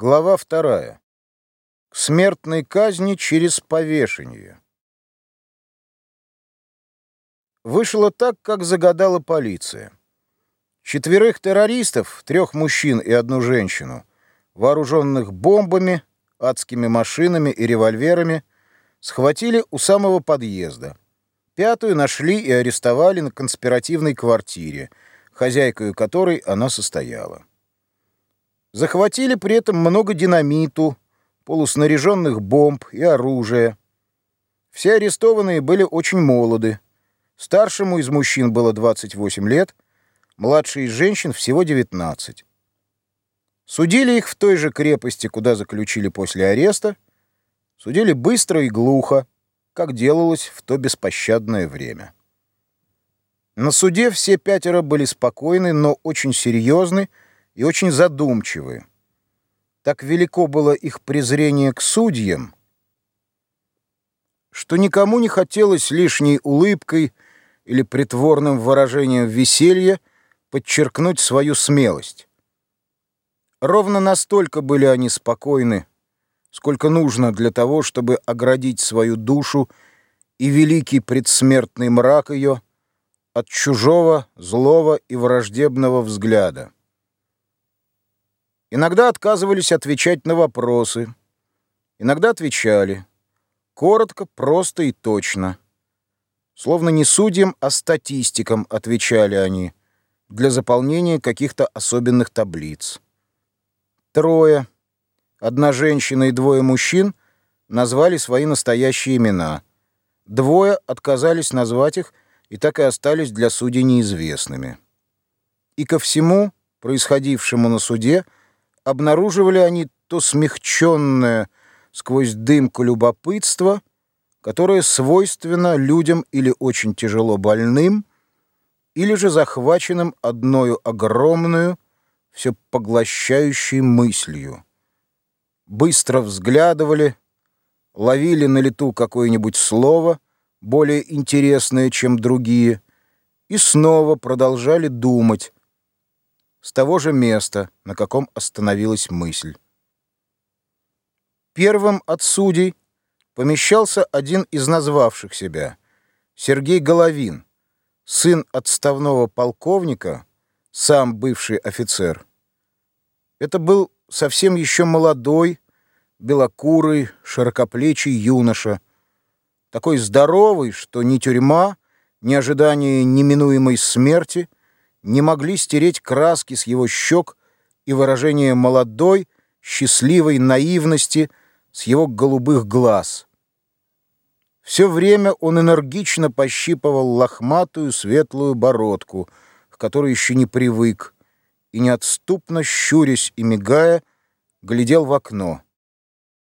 Глава вторая. К смертной казни через повешение. Вышло так, как загадала полиция. Четверых террористов, трех мужчин и одну женщину, вооруженных бомбами, адскими машинами и револьверами, схватили у самого подъезда. Пятую нашли и арестовали на конспиративной квартире, хозяйкой которой она состояла. Захватили при этом много динамиту, полуснаряженных бомб и оружия. Все арестованные были очень молоды. Старшему из мужчин было 28 лет, младшей из женщин всего 19. Судили их в той же крепости, куда заключили после ареста. Судили быстро и глухо, как делалось в то беспощадное время. На суде все пятеро были спокойны, но очень серьезны, и очень задумчивы. Так велико было их презрение к судьям, что никому не хотелось лишней улыбкой или притворным выражением веселья подчеркнуть свою смелость. Ровно настолько были они спокойны, сколько нужно для того, чтобы оградить свою душу и великий предсмертный мрак ее от чужого, злого и враждебного взгляда. Иногда отказывались отвечать на вопросы, иногда отвечали. Коротко, просто и точно. Словно не судьям, а статистикам отвечали они для заполнения каких-то особенных таблиц. Трое, одна женщина и двое мужчин, назвали свои настоящие имена. Двое отказались назвать их и так и остались для судей неизвестными. И ко всему, происходившему на суде, обнаруживали они то смягченное сквозь дымку любопытство, которое свойственно людям или очень тяжело больным, или же захваченным одною огромную, все поглощающей мыслью. Быстро взглядывали, ловили на лету какое-нибудь слово, более интересное, чем другие, и снова продолжали думать, с того же места, на каком остановилась мысль. Первым от судей помещался один из назвавших себя, Сергей Головин, сын отставного полковника, сам бывший офицер. Это был совсем еще молодой, белокурый, широкоплечий юноша, такой здоровый, что ни тюрьма, ни ожидание неминуемой смерти — не могли стереть краски с его щек и выражение молодой, счастливой наивности с его голубых глаз. Все время он энергично пощипывал лохматую светлую бородку, к которой еще не привык, и неотступно, щурясь и мигая, глядел в окно.